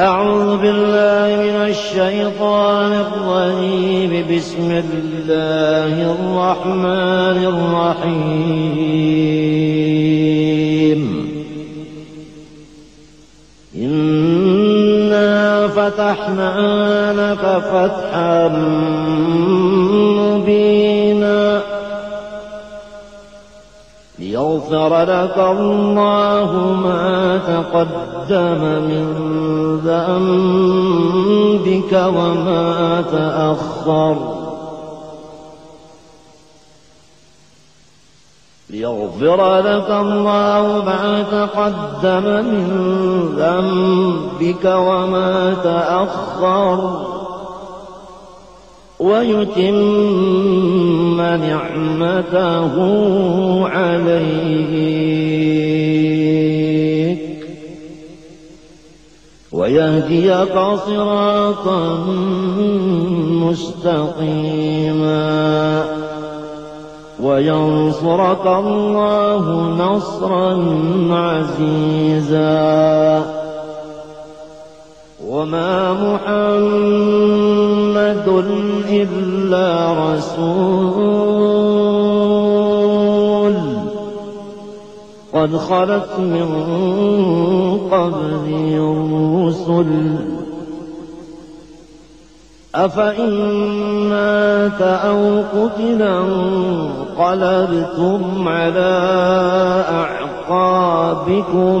أعوذ بالله من الشيطان الرجيم. بسم الله الرحمن الرحيم. إنا فتحنا لك فتحا ليغفر لك الله ما تقدم من ذنبك وما تأخر. ليغفر لك الله ما تقدم من ذنبك وما تأخر. ويتم نعمته عليك ويهديك صراطا مستقيما. وينصرك الله نصرا عزيزا. وما محمد إلا رسول قد خلت من قبل الرسل أفإن مات أو قتلا انقلبتم على أعقابكم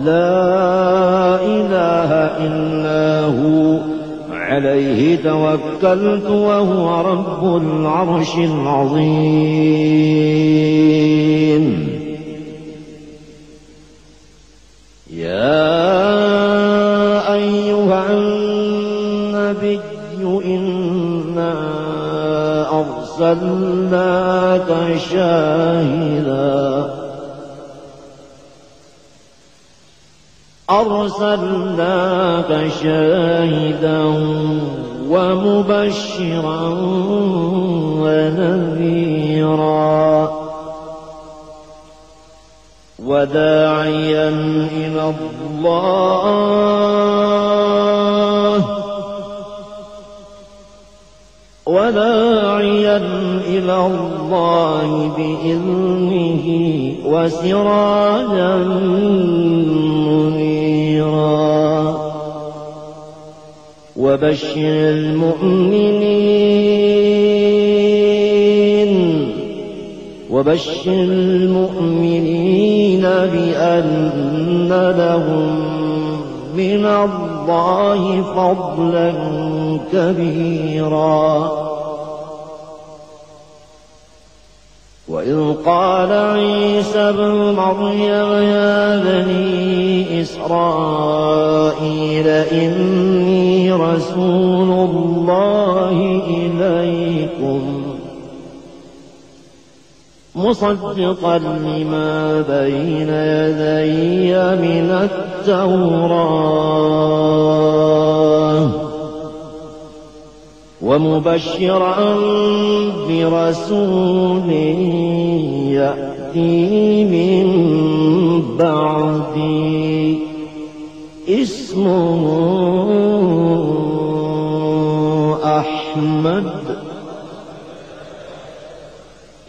لا إله إلا هو. عليه توكلت وهو رب العرش العظيم. يا أيها النبي إنا أرسلناك شاهداً. أرسلناك شاهدا ومبشرا ونذيرا. وداعيا إلى الله. وداعيا إلى الله بإذنه وسراجا وبشر المؤمنين وبشر المؤمنين بأن لهم من الله فضلا كبيرا. وإذ قال عيسى ابن مريم يا بني إسرائيل إني رسول الله إليكم مصدقا لما بين يدي من التوراة ومبشرا برسول يأتي من بعدي. اسمه أحمد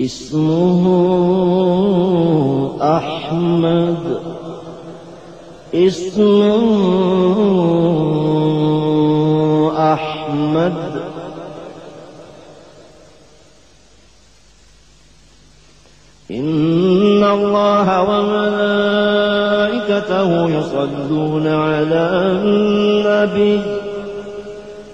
اسمه أحمد. اسمه أحمد. إن الله وملائكته يصلون على النبي.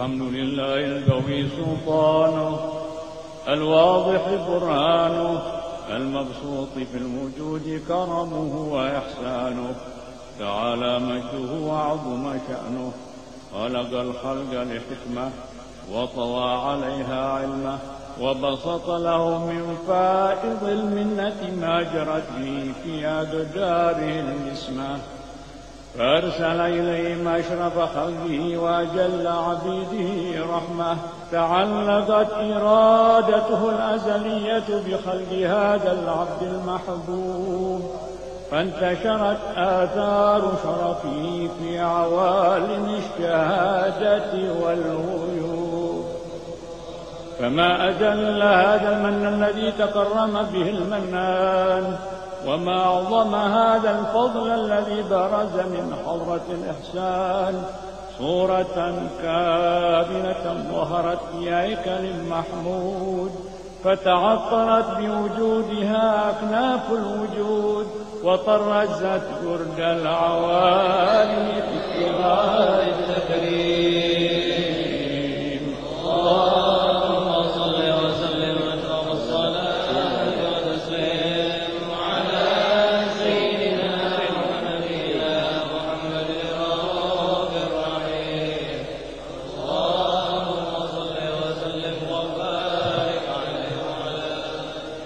الحمد لله القوي سلطانه الواضح برهانه المبسوط في الوجود كرمه وإحسانه. تعالى مجده وعظم شأنه خلق الخلق لحكمة وطوى عليها علمه وبسط له من فائض المنة ما جرت في أقداره النسمه فأرسل إليهم أشرف خلقه وأجل عبيده رحمة تعلقت إرادته الأزلية بخلق هذا العبد المحبوب. فانتشرت آثار شرفه في عوالم الشهادة والغيوب. فما أجل هذا المن الذي تكرم به المنان وما أعظم هذا الفضل الذي برز من حضرة الإحسان. صورة كاملة ظهرت في هيكل محمود فتعطرت بوجودها أكناف الوجود وطرزت جرد العوالم في اتباع